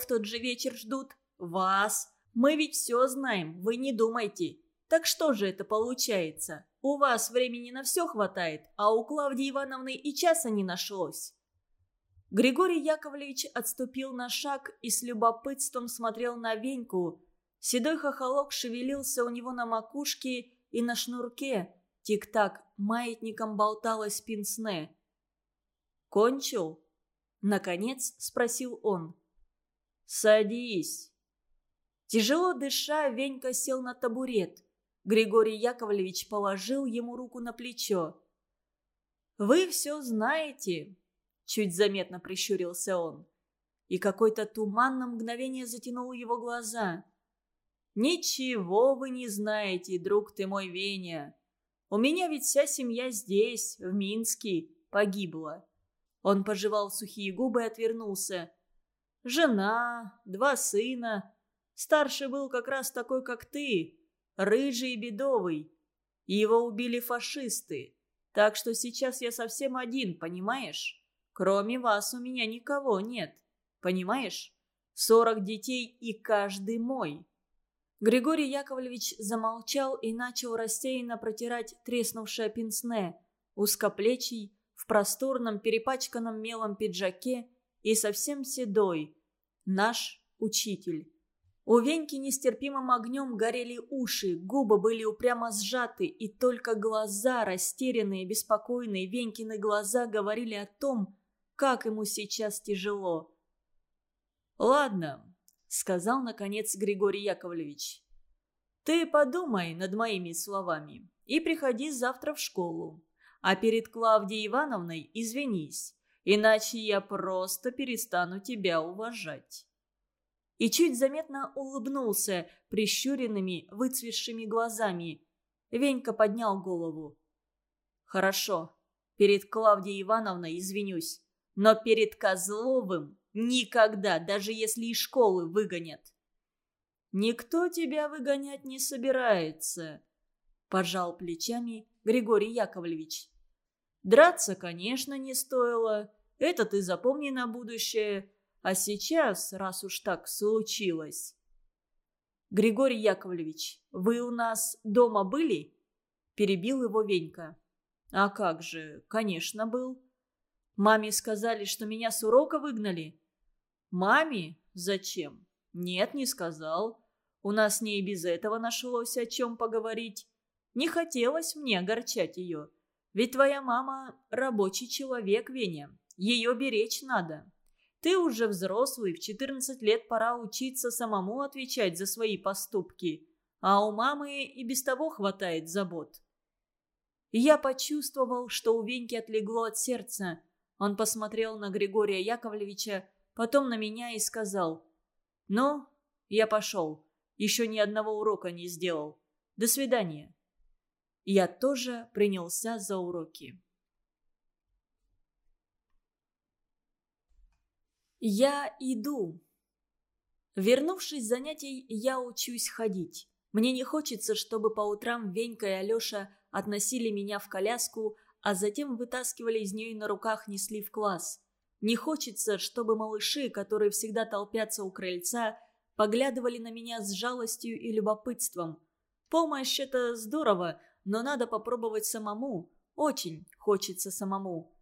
в тот же вечер ждут? Вас. Мы ведь все знаем, вы не думайте. Так что же это получается? У вас времени на все хватает, а у Клавдии Ивановны и часа не нашлось. Григорий Яковлевич отступил на шаг и с любопытством смотрел на Веньку. Седой хохолок шевелился у него на макушке и на шнурке. Тик-так маятником болталась пинсне. «Кончил?» — наконец спросил он. «Садись». Тяжело дыша, Венька сел на табурет. Григорий Яковлевич положил ему руку на плечо. «Вы все знаете», — чуть заметно прищурился он. И какой-то туман на мгновение затянул его глаза. «Ничего вы не знаете, друг ты мой Веня. У меня ведь вся семья здесь, в Минске, погибла». Он пожевал сухие губы и отвернулся. «Жена, два сына. Старший был как раз такой, как ты, рыжий и бедовый. Его убили фашисты. Так что сейчас я совсем один, понимаешь? Кроме вас у меня никого нет. Понимаешь? Сорок детей и каждый мой». Григорий Яковлевич замолчал и начал рассеянно протирать треснувшее пенсне, узкоплечий, в просторном перепачканном мелом пиджаке и совсем седой. Наш учитель. У Веньки нестерпимым огнем горели уши, губы были упрямо сжаты, и только глаза, растерянные, беспокойные, Венькины глаза говорили о том, как ему сейчас тяжело. «Ладно», — сказал, наконец, Григорий Яковлевич. «Ты подумай над моими словами и приходи завтра в школу. А перед Клавдией Ивановной извинись, иначе я просто перестану тебя уважать» и чуть заметно улыбнулся прищуренными, выцветшими глазами. Венька поднял голову. «Хорошо, перед Клавдией Ивановной извинюсь, но перед Козловым никогда, даже если из школы выгонят». «Никто тебя выгонять не собирается», – пожал плечами Григорий Яковлевич. «Драться, конечно, не стоило. Это ты запомни на будущее. А сейчас, раз уж так случилось... «Григорий Яковлевич, вы у нас дома были?» Перебил его Венька. «А как же, конечно, был. Маме сказали, что меня с урока выгнали». «Маме? Зачем?» «Нет, не сказал. У нас не и без этого нашлось о чем поговорить. Не хотелось мне огорчать ее. Ведь твоя мама рабочий человек, Веня. Ее беречь надо». Ты уже взрослый, в 14 лет пора учиться самому отвечать за свои поступки. А у мамы и без того хватает забот. я почувствовал, что у Веньки отлегло от сердца. Он посмотрел на Григория Яковлевича, потом на меня и сказал. «Ну, я пошел. Еще ни одного урока не сделал. До свидания». Я тоже принялся за уроки. Я иду. Вернувшись с занятий, я учусь ходить. Мне не хочется, чтобы по утрам Венька и Алеша относили меня в коляску, а затем вытаскивали из нее и на руках несли в класс. Не хочется, чтобы малыши, которые всегда толпятся у крыльца, поглядывали на меня с жалостью и любопытством. Помощь – это здорово, но надо попробовать самому. Очень хочется самому.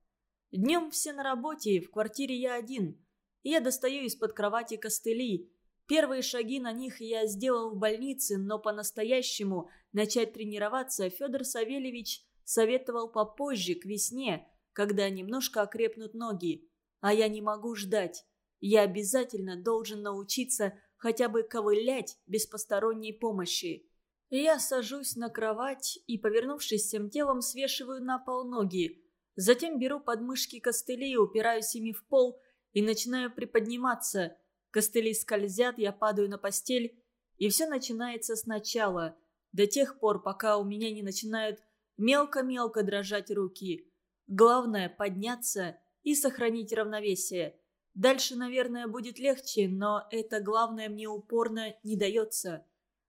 Днем все на работе, в квартире я один – я достаю из-под кровати костыли. Первые шаги на них я сделал в больнице, но по-настоящему начать тренироваться Федор Савельевич советовал попозже, к весне, когда немножко окрепнут ноги. А я не могу ждать. Я обязательно должен научиться хотя бы ковылять без посторонней помощи. Я сажусь на кровать и, повернувшись всем телом, свешиваю на пол ноги. Затем беру подмышки костыли и упираюсь ими в пол – и начинаю приподниматься. Костыли скользят, я падаю на постель, и все начинается сначала, до тех пор, пока у меня не начинают мелко-мелко дрожать руки. Главное – подняться и сохранить равновесие. Дальше, наверное, будет легче, но это главное мне упорно не дается.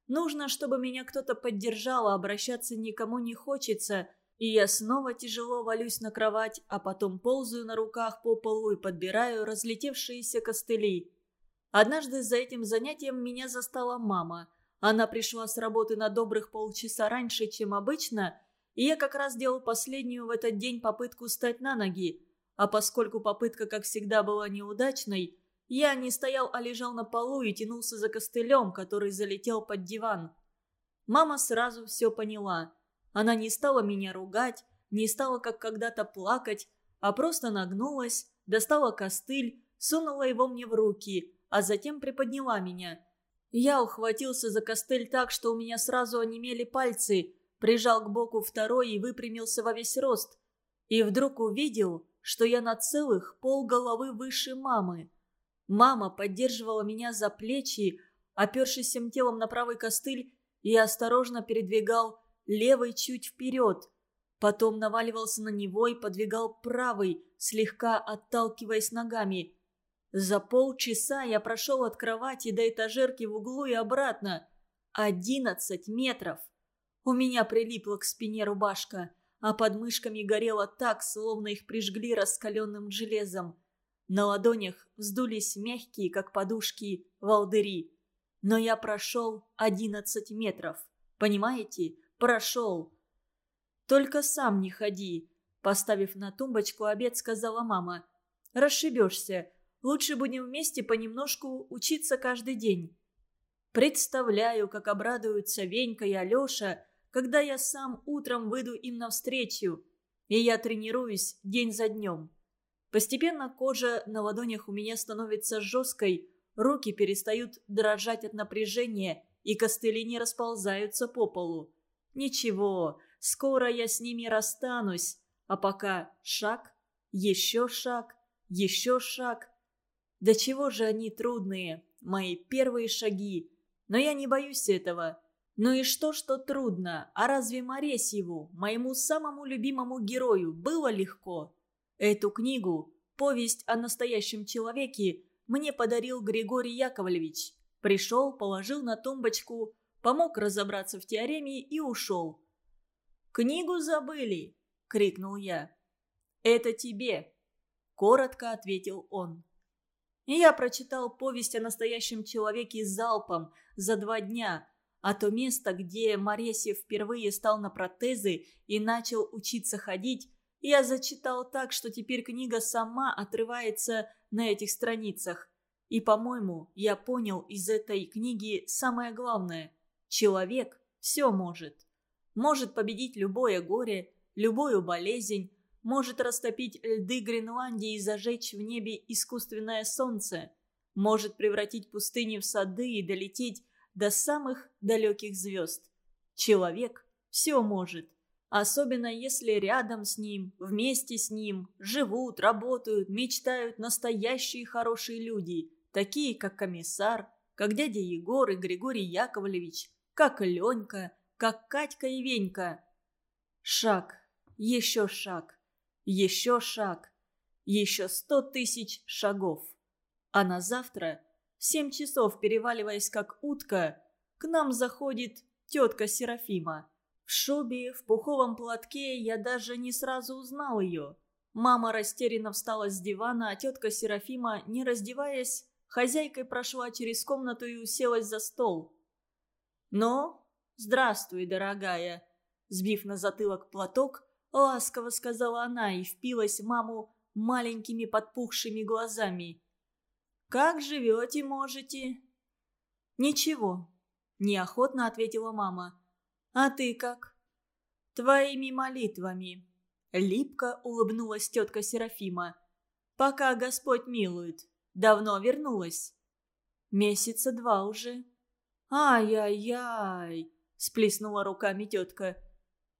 Нужно, чтобы меня кто-то поддержал, а обращаться никому не хочется – и я снова тяжело валюсь на кровать, а потом ползаю на руках по полу и подбираю разлетевшиеся костыли. Однажды за этим занятием меня застала мама. Она пришла с работы на добрых полчаса раньше, чем обычно, и я как раз делал последнюю в этот день попытку встать на ноги. А поскольку попытка, как всегда, была неудачной, я не стоял, а лежал на полу и тянулся за костылем, который залетел под диван. Мама сразу все поняла. Она не стала меня ругать, не стала, как когда-то, плакать, а просто нагнулась, достала костыль, сунула его мне в руки, а затем приподняла меня. Я ухватился за костыль так, что у меня сразу онемели пальцы, прижал к боку второй и выпрямился во весь рост. И вдруг увидел, что я на целых полголовы выше мамы. Мама поддерживала меня за плечи, опершись всем телом на правый костыль, и осторожно передвигал левый чуть вперед. Потом наваливался на него и подвигал правый, слегка отталкиваясь ногами. За полчаса я прошел от кровати до этажерки в углу и обратно. Одиннадцать метров. У меня прилипла к спине рубашка, а под мышками горело так, словно их прижгли раскаленным железом. На ладонях вздулись мягкие, как подушки, волдыри. Но я прошел одиннадцать метров. Понимаете? Прошел. «Только сам не ходи», — поставив на тумбочку обед, сказала мама. «Расшибешься. Лучше будем вместе понемножку учиться каждый день». Представляю, как обрадуются Венька и Алеша, когда я сам утром выйду им навстречу, и я тренируюсь день за днем. Постепенно кожа на ладонях у меня становится жесткой, руки перестают дрожать от напряжения, и костыли не расползаются по полу. Ничего, скоро я с ними расстанусь, а пока шаг, еще шаг, еще шаг. Да чего же они трудные, мои первые шаги. Но я не боюсь этого. Ну и что, что трудно? А разве Моресьеву, моему самому любимому герою, было легко? Эту книгу, повесть о настоящем человеке, мне подарил Григорий Яковлевич. Пришел, положил на тумбочку, помог разобраться в теореме и ушел. «Книгу забыли!» — крикнул я. «Это тебе!» — коротко ответил он. И я прочитал повесть о настоящем человеке залпом за два дня, а то место, где Моресьев впервые стал на протезы и начал учиться ходить, я зачитал так, что теперь книга сама отрывается на этих страницах. И, по-моему, я понял из этой книги самое главное. Человек все может. Может победить любое горе, любую болезнь, может растопить льды Гренландии и зажечь в небе искусственное солнце, может превратить пустыни в сады и долететь до самых далеких звезд. Человек все может. Особенно если рядом с ним, вместе с ним, живут, работают, мечтают настоящие хорошие люди, такие как комиссар, как дядя Егор и Григорий Яковлевич, как Ленька, как Катька и Венька. Шаг, еще шаг, еще шаг, еще сто тысяч шагов. А на завтра, в семь часов переваливаясь как утка, к нам заходит тетка Серафима. В шубе, в пуховом платке я даже не сразу узнал ее. Мама растерянно встала с дивана, а тетка Серафима, не раздеваясь, хозяйкой прошла через комнату и уселась за стол. «Ну, здравствуй, дорогая!» Сбив на затылок платок, ласково сказала она и впилась маму маленькими подпухшими глазами. «Как живете, можете?» «Ничего», – неохотно ответила мама. А ты как?» «Твоими молитвами», — липко улыбнулась тетка Серафима. «Пока Господь милует. Давно вернулась?» «Месяца два уже». «Ай-яй-яй!» — сплеснула руками тетка.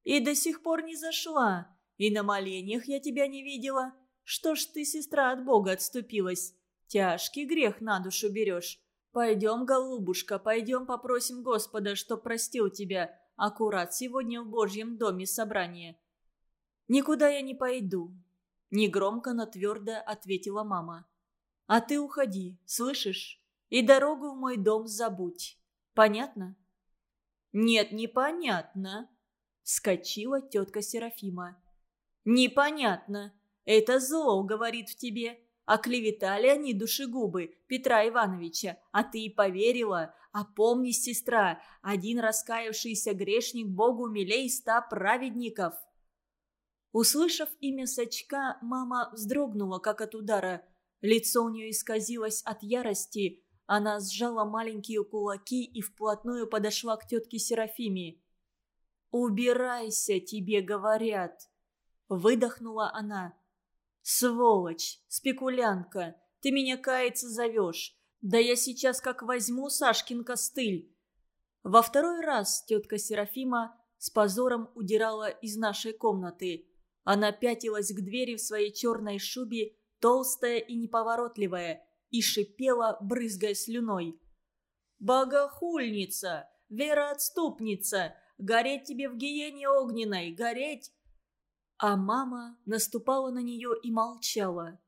«И до сих пор не зашла. И на моленьях я тебя не видела. Что ж ты, сестра, от Бога отступилась? Тяжкий грех на душу берешь. Пойдем, голубушка, пойдем попросим Господа, чтоб простил тебя, аккурат сегодня в Божьем доме собрание». «Никуда я не пойду», — негромко, но твердо ответила мама. «А ты уходи, слышишь? И дорогу в мой дом забудь. Понятно?» «Нет, непонятно», — вскочила тетка Серафима. «Непонятно. Это зло говорит в тебе. Оклеветали они душегубы Петра Ивановича, а ты и поверила. А помни, сестра, один раскаявшийся грешник Богу милей ста праведников». Услышав имя Сачка, мама вздрогнула, как от удара. Лицо у нее исказилось от ярости. Она сжала маленькие кулаки и вплотную подошла к тетке Серафиме. «Убирайся, тебе говорят!» Выдохнула она. «Сволочь! Спекулянка! Ты меня каяться зовешь! Да я сейчас как возьму Сашкин костыль!» Во второй раз тетка Серафима с позором удирала из нашей комнаты. Она пятилась к двери в своей черной шубе, толстая и неповоротливая, и шипела, брызгая слюной. «Богохульница! Вероотступница! Гореть тебе в гиене огненной! Гореть!» А мама наступала на нее и молчала.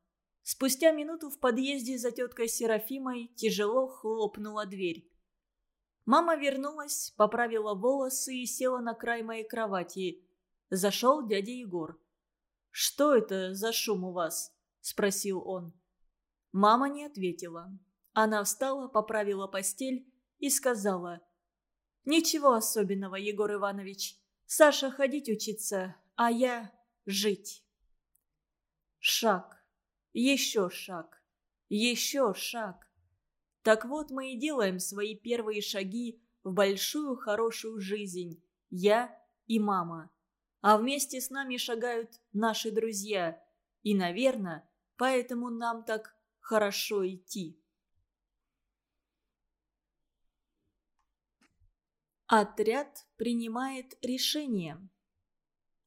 Спустя минуту в подъезде за теткой Серафимой тяжело хлопнула дверь. Мама вернулась, поправила волосы и села на край моей кровати. Зашел дядя Егор. «Что это за шум у вас?» – спросил он. Мама не ответила. Она встала, поправила постель и сказала. «Ничего особенного, Егор Иванович. Саша ходить учиться, а я жить. Шаг. Еще шаг. Еще шаг. Так вот мы и делаем свои первые шаги в большую хорошую жизнь. Я и мама. А вместе с нами шагают наши друзья. И, наверное, поэтому нам так хорошо идти. Отряд принимает решение.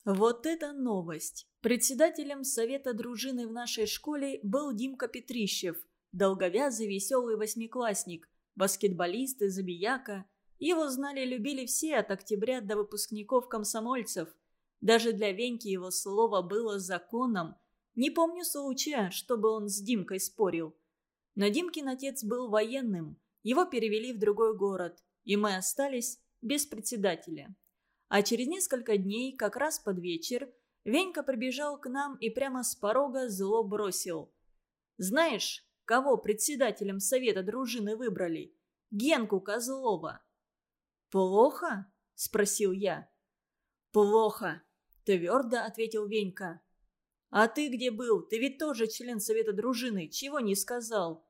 Вот это новость! Председателем совета дружины в нашей школе был Димка Петрищев, долговязый веселый восьмиклассник, баскетболист и забияка. Его знали и любили все от октября до выпускников-комсомольцев. Даже для Веньки его слово было законом. Не помню случая, чтобы он с Димкой спорил. Но Димкин отец был военным. Его перевели в другой город, и мы остались без председателя. А через несколько дней, как раз под вечер, Венька прибежал к нам и прямо с порога зло бросил. «Знаешь, кого председателем совета дружины выбрали? Генку Козлова». «Плохо?» – спросил я. «Плохо», – твердо ответил Венька. «А ты где был? Ты ведь тоже член совета дружины. Чего не сказал?»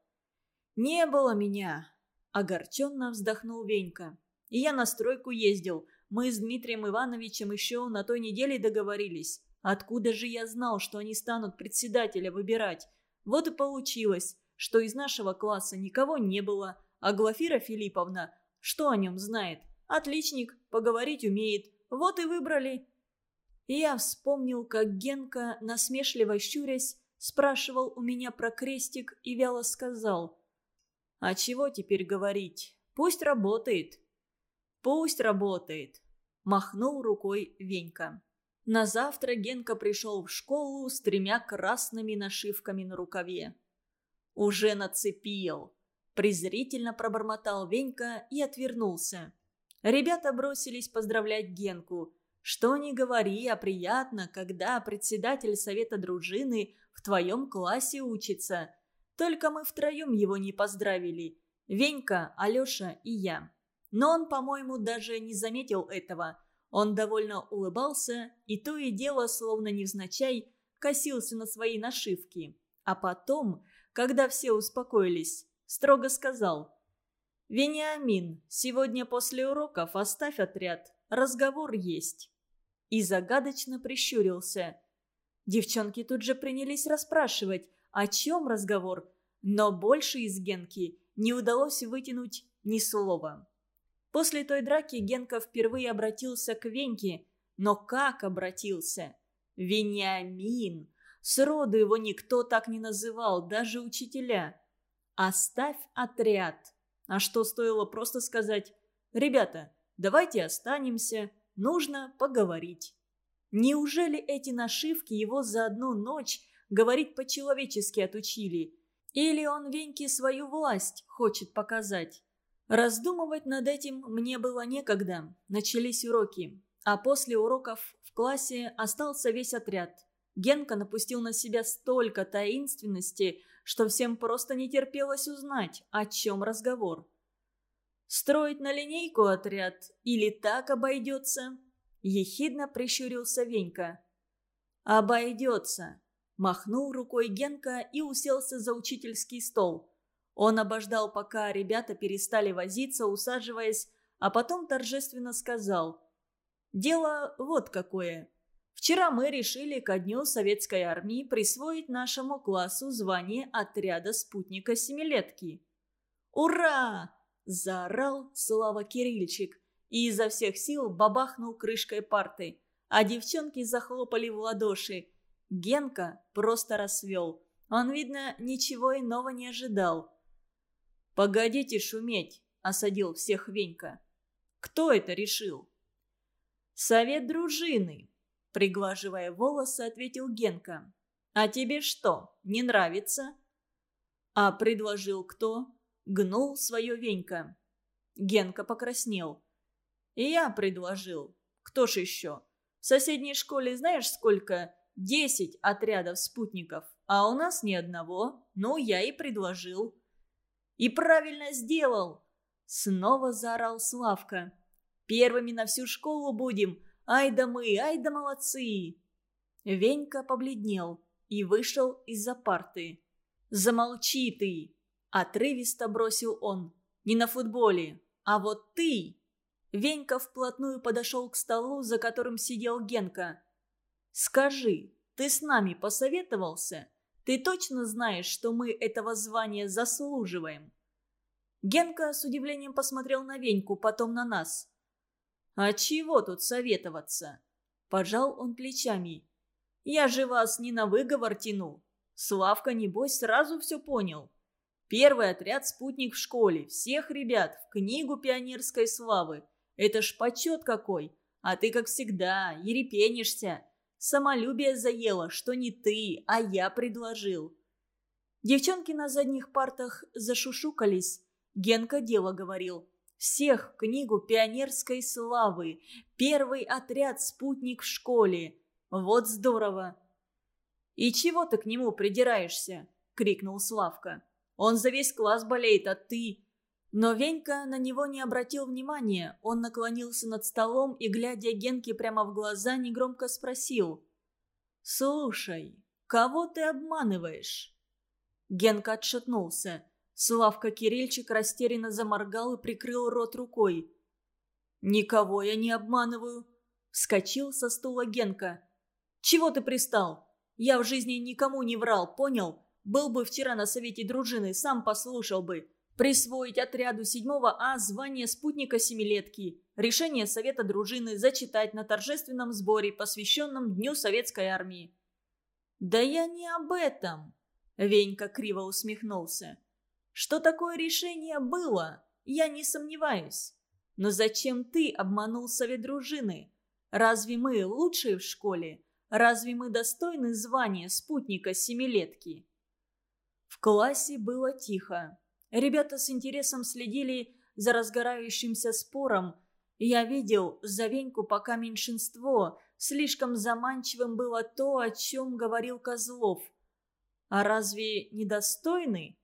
«Не было меня», – огорченно вздохнул Венька. «И я на стройку ездил. Мы с Дмитрием Ивановичем еще на той неделе договорились. Откуда же я знал, что они станут председателя выбирать? Вот и получилось, что из нашего класса никого не было, а Глафира Филипповна, что о нем знает? Отличник, поговорить умеет. Вот и выбрали. И я вспомнил, как Генка, насмешливо щурясь, спрашивал у меня про крестик и вяло сказал. «А чего теперь говорить? Пусть работает». «Пусть работает махнул рукой Венька. На завтра Генка пришел в школу с тремя красными нашивками на рукаве. «Уже нацепил!» – презрительно пробормотал Венька и отвернулся. Ребята бросились поздравлять Генку. Что ни говори, а приятно, когда председатель совета дружины в твоем классе учится. Только мы втроем его не поздравили. Венька, Алеша и я. Но он, по-моему, даже не заметил этого. Он довольно улыбался и то и дело, словно невзначай, косился на свои нашивки. А потом, когда все успокоились, строго сказал «Вениамин, сегодня после уроков оставь отряд, разговор есть». И загадочно прищурился. Девчонки тут же принялись расспрашивать, о чем разговор, но больше из Генки не удалось вытянуть ни слова. После той драки Генка впервые обратился к Веньке. Но как обратился? Вениамин. Сроду его никто так не называл, даже учителя. «Оставь отряд». А что стоило просто сказать «Ребята, давайте останемся, нужно поговорить». Неужели эти нашивки его за одну ночь говорить по-человечески отучили? Или он Веньке свою власть хочет показать? Раздумывать над этим мне было некогда. Начались уроки. А после уроков в классе остался весь отряд. Генка напустил на себя столько таинственности, что всем просто не терпелось узнать, о чем разговор. «Строить на линейку отряд или так обойдется?» – ехидно прищурился Венька. «Обойдется», – махнул рукой Генка и уселся за учительский стол. Он обождал, пока ребята перестали возиться, усаживаясь, а потом торжественно сказал. «Дело вот какое. Вчера мы решили ко дню советской армии присвоить нашему классу звание отряда спутника семилетки». «Ура!» – заорал Слава Кирильчик и изо всех сил бабахнул крышкой парты, а девчонки захлопали в ладоши. Генка просто рассвел. Он, видно, ничего иного не ожидал. «Погодите шуметь!» – осадил всех Венька. «Кто это решил?» «Совет дружины», – приглаживая волосы, ответил Генка. «А тебе что, не нравится?» «А предложил кто?» – гнул свое Венька. Генка покраснел. «Я предложил. Кто ж еще? В соседней школе знаешь сколько? Десять отрядов спутников, а у нас ни одного. Ну, я и предложил». И правильно сделал!» Снова заорал Славка. «Первыми на всю школу будем! Ай да мы, ай да молодцы!» Венька побледнел и вышел из-за парты. «Замолчи ты!» – отрывисто бросил он. «Не на футболе, а вот ты!» Венька вплотную подошел к столу, за которым сидел Генка. «Скажи, ты с нами посоветовался?» Ты точно знаешь, что мы этого звания заслуживаем?» Генка с удивлением посмотрел на Веньку, потом на нас. «А чего тут советоваться?» Пожал он плечами. «Я же вас не на выговор тяну. Славка, небось, сразу все понял. Первый отряд «Спутник» в школе. Всех ребят в книгу пионерской славы. Это ж почет какой. А ты, как всегда, ерепенишься. Самолюбие заело, что не ты, а я предложил. Девчонки на задних партах зашушукались. Генка дело говорил. Всех в книгу пионерской славы. Первый отряд «Спутник» в школе. Вот здорово. «И чего ты к нему придираешься?» — крикнул Славка. «Он за весь класс болеет, а ты...» Но Венька на него не обратил внимания. Он наклонился над столом и, глядя Генке прямо в глаза, негромко спросил. «Слушай, кого ты обманываешь?» Генка отшатнулся. Славка Кирильчик растерянно заморгал и прикрыл рот рукой. «Никого я не обманываю!» Вскочил со стула Генка. «Чего ты пристал? Я в жизни никому не врал, понял? Был бы вчера на совете дружины, сам послушал бы. Присвоить отряду 7 А звание спутника семилетки. Решение Совета дружины зачитать на торжественном сборе, посвященном Дню Советской Армии. «Да я не об этом!» Венька криво усмехнулся. «Что такое решение было, я не сомневаюсь. Но зачем ты обманул Совет дружины? Разве мы лучшие в школе? Разве мы достойны звания спутника семилетки?» В классе было тихо. Ребята с интересом следили за разгорающимся спором. Я видел за Веньку пока меньшинство. Слишком заманчивым было то, о чем говорил Козлов. А разве недостойный?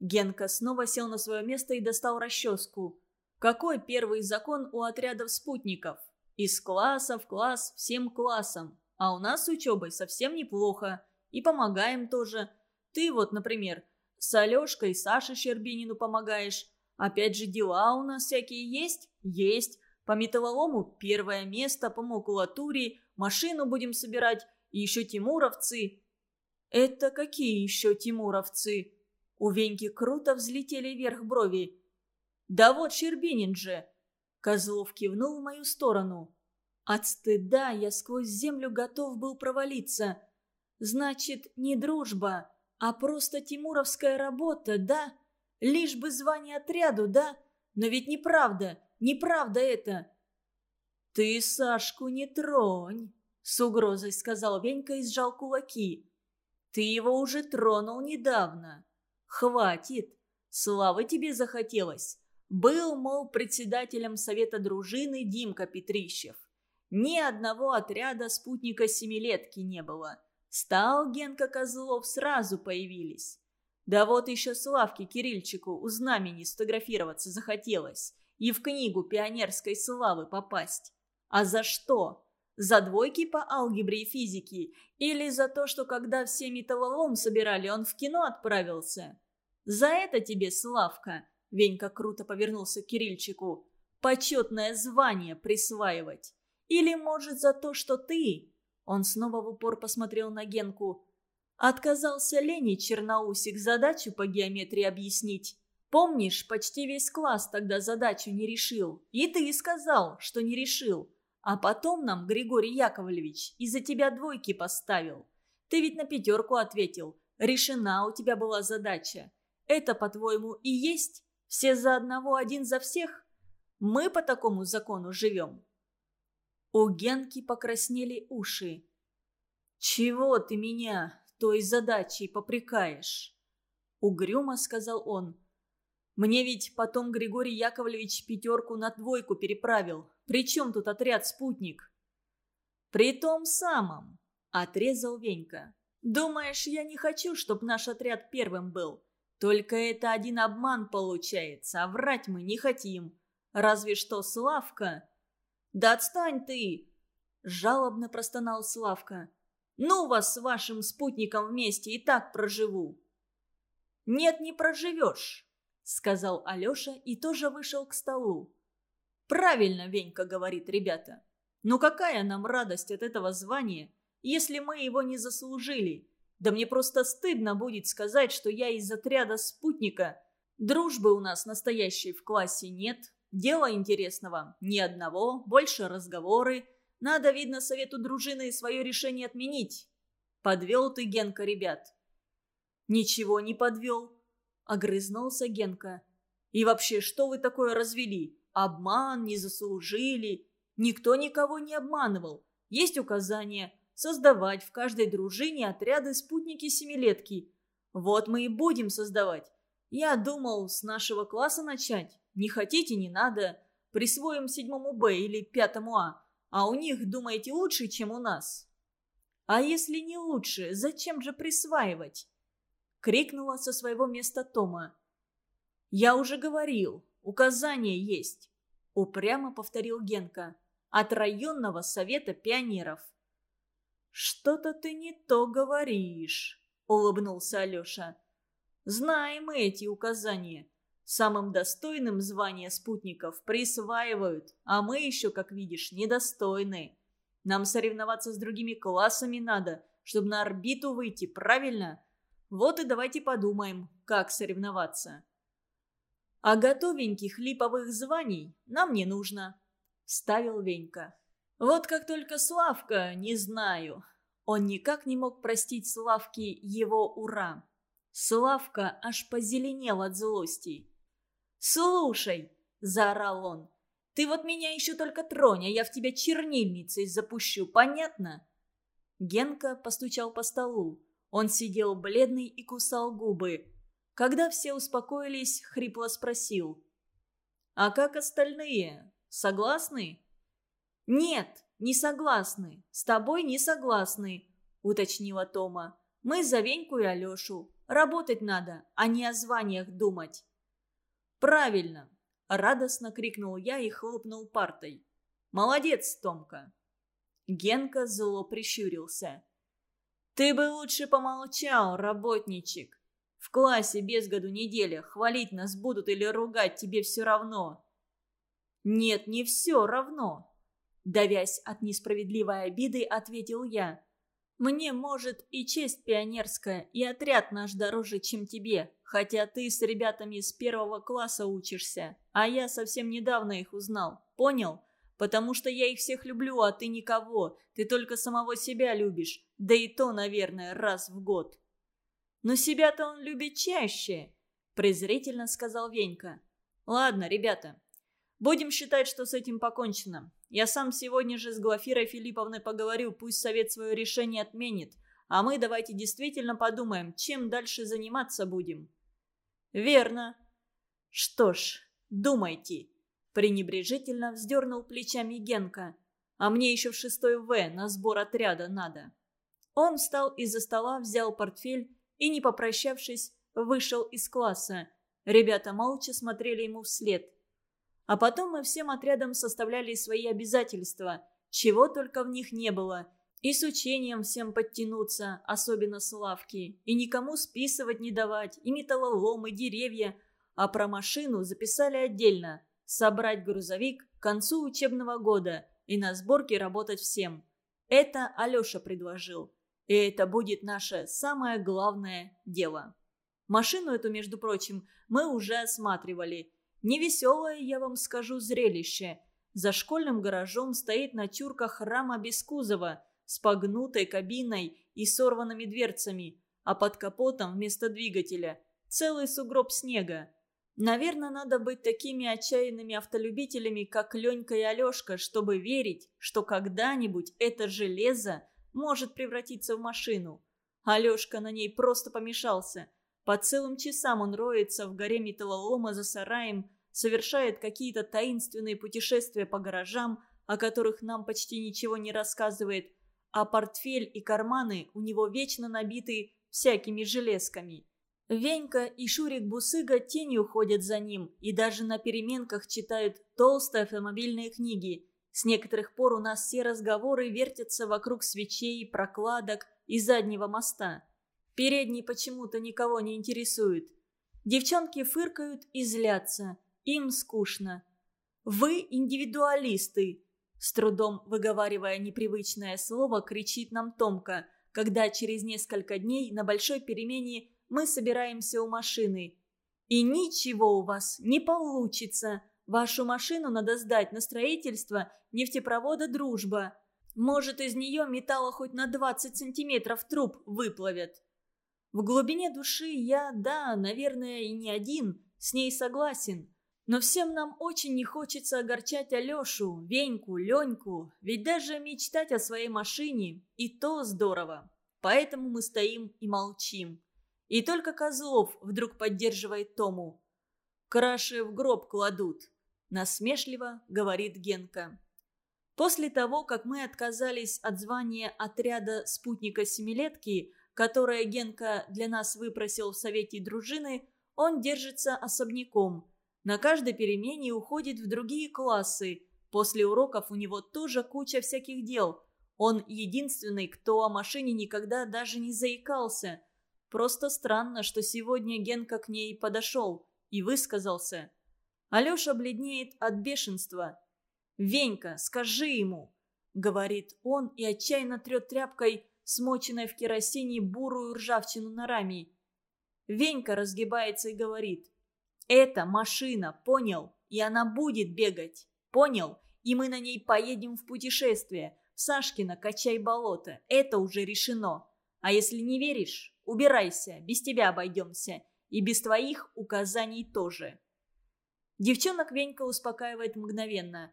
Генка снова сел на свое место и достал расческу. Какой первый закон у отрядов спутников? Из класса в класс всем классам. А у нас с учебой совсем неплохо. И помогаем тоже. Ты вот, например, с Алешкой, Саше Щербинину помогаешь. Опять же, дела у нас всякие есть? Есть. По металлолому первое место, по макулатуре, машину будем собирать, и еще тимуровцы. Это какие еще тимуровцы? У Веньки круто взлетели вверх брови. Да вот Щербинин же. Козлов кивнул в мою сторону. От стыда я сквозь землю готов был провалиться. Значит, не дружба, а просто тимуровская работа, да? Лишь бы звание отряду, да? Но ведь неправда, неправда это. «Ты Сашку не тронь», — с угрозой сказал Венька и сжал кулаки. «Ты его уже тронул недавно. Хватит. Славы тебе захотелось. Был, мол, председателем совета дружины Димка Петрищев. Ни одного отряда спутника семилетки не было. Стал Генка Козлов, сразу появились. Да вот еще Славке Кирильчику у знамени сфотографироваться захотелось и в книгу пионерской славы попасть. А за что? За двойки по алгебре и физике или за то, что когда все металлолом собирали, он в кино отправился? За это тебе, Славка, Венька круто повернулся к Кирильчику, почетное звание присваивать. Или, может, за то, что ты, он снова в упор посмотрел на Генку, отказался Лене Черноусик задачу по геометрии объяснить. Помнишь, почти весь класс тогда задачу не решил. И ты сказал, что не решил. А потом нам Григорий Яковлевич из-за тебя двойки поставил. Ты ведь на пятерку ответил. Решена у тебя была задача. Это, по-твоему, и есть? Все за одного, один за всех? Мы по такому закону живем. У Генки покраснели уши. «Чего ты меня той задачей попрекаешь?» Угрюмо сказал он. «Мне ведь потом Григорий Яковлевич пятерку на двойку переправил. При чем тут отряд «Спутник»?» «При том самом», — отрезал Венька. «Думаешь, я не хочу, чтобы наш отряд первым был? Только это один обман получается, а врать мы не хотим. Разве что Славка...» «Да отстань ты!» – жалобно простонал Славка. «Ну вас с вашим спутником вместе и так проживу». «Нет, не проживешь», – сказал Алеша и тоже вышел к столу. Правильно Венька говорит, ребята. Ну какая нам радость от этого звания, если мы его не заслужили? Да мне просто стыдно будет сказать, что я из отряда спутника. Дружбы у нас настоящей в классе нет. Дела интересного ни одного, больше разговоры. Надо, видно, совету дружины свое решение отменить. Подвел ты, Генка, ребят. Ничего не подвел, огрызнулся Генка. И вообще, что вы такое развели? Обман не заслужили. Никто никого не обманывал. Есть указание создавать в каждой дружине отряды спутники-семилетки. Вот мы и будем создавать. Я думал с нашего класса начать. Не хотите, не надо. Присвоим седьмому Б или пятому А. А у них, думаете, лучше, чем у нас? А если не лучше, зачем же присваивать? Крикнула со своего места Тома. Я уже говорил, Указание есть», — упрямо повторил Генка. «От районного совета пионеров». «Что-то ты не то говоришь», — улыбнулся Алеша. «Знаем мы эти указания. Самым достойным звания спутников присваивают, а мы еще, как видишь, недостойны. Нам соревноваться с другими классами надо, чтобы на орбиту выйти, правильно? Вот и давайте подумаем, как соревноваться». А готовеньких липовых званий нам не нужно», — ставил Венька. «Вот как только Славка, не знаю». Он никак не мог простить Славке его «ура». Славка аж позеленел от злости. «Слушай!» – заорал он. «Ты вот меня еще только тронь, а я в тебя чернильницей запущу, понятно?» Генка постучал по столу. Он сидел бледный и кусал губы. Когда все успокоились, хрипло спросил. «А как остальные? Согласны?» «Нет, не согласны. С тобой не согласны», — уточнила Тома. «Мы за Веньку и Алешу. Работать надо, а не о званиях думать». «Правильно!» — радостно крикнул я и хлопнул партой. «Молодец, Томка!» Генка зло прищурился. «Ты бы лучше помолчал, работничек. В классе без году неделя. Хвалить нас будут или ругать тебе все равно. Нет, не все равно. Давясь от несправедливой обиды, ответил я. Мне, может, и честь пионерская, и отряд наш дороже, чем тебе, хотя ты с ребятами с первого класса учишься, а я совсем недавно их узнал. Понял? Потому что я их всех люблю, а ты никого. Ты только самого себя любишь. Да и то, наверное, раз в год. «Но себя-то он любит чаще», – презрительно сказал Венька. «Ладно, ребята, будем считать, что с этим покончено. Я сам сегодня же с Глафирой Филипповной поговорю, пусть совет свое решение отменит. А мы давайте действительно подумаем, чем дальше заниматься будем». «Верно». «Что ж, думайте», – пренебрежительно вздернул плечами Генка. «А мне еще в шестой В на сбор отряда надо». Он встал из-за стола, взял портфель и, не попрощавшись, вышел из класса. Ребята молча смотрели ему вслед. А потом мы всем отрядом составляли свои обязательства, чего только в них не было. И с учением всем подтянуться, особенно Славки, и никому списывать не давать, и металлолом, и деревья. А про машину записали отдельно. Собрать грузовик к концу учебного года и на сборке работать всем. Это Алеша предложил. И это будет наше самое главное дело. Машину эту, между прочим, мы уже осматривали. Невеселое, я вам скажу, зрелище. За школьным гаражом стоит на тюрках рама без кузова, с погнутой кабиной и сорванными дверцами, а под капотом вместо двигателя целый сугроб снега. Наверное, надо быть такими отчаянными автолюбителями, как Ленька и Алешка, чтобы верить, что когда-нибудь это железо может превратиться в машину. Алешка на ней просто помешался. По целым часам он роется в горе металлолома за сараем, совершает какие-то таинственные путешествия по гаражам, о которых нам почти ничего не рассказывает, а портфель и карманы у него вечно набиты всякими железками. Венька и Шурик Бусыга тенью ходят за ним и даже на переменках читают толстые автомобильные книги. С некоторых пор у нас все разговоры вертятся вокруг свечей, прокладок и заднего моста. Передний почему-то никого не интересует. Девчонки фыркают и злятся. Им скучно. «Вы индивидуалисты!» С трудом выговаривая непривычное слово, кричит нам Томка, когда через несколько дней на большой перемене мы собираемся у машины. «И ничего у вас не получится!» Вашу машину надо сдать на строительство нефтепровода «Дружба». Может, из нее металла хоть на 20 сантиметров труб выплавят. В глубине души я, да, наверное, и не один, с ней согласен. Но всем нам очень не хочется огорчать Алешу, Веньку, Леньку, ведь даже мечтать о своей машине и то здорово. Поэтому мы стоим и молчим. И только Козлов вдруг поддерживает Тому. Краши в гроб кладут насмешливо говорит Генка. После того, как мы отказались от звания отряда спутника семилетки, которое Генка для нас выпросил в совете дружины, он держится особняком. На каждой перемене уходит в другие классы. После уроков у него тоже куча всяких дел. Он единственный, кто о машине никогда даже не заикался. Просто странно, что сегодня Генка к ней подошел и высказался – Алеша бледнеет от бешенства. «Венька, скажи ему!» — говорит он и отчаянно трет тряпкой, смоченной в керосине бурую ржавчину на раме. Венька разгибается и говорит. «Это машина, понял? И она будет бегать, понял? И мы на ней поедем в путешествие. Сашкина, качай болото. Это уже решено. А если не веришь, убирайся, без тебя обойдемся. И без твоих указаний тоже». Девчонок Венька успокаивает мгновенно.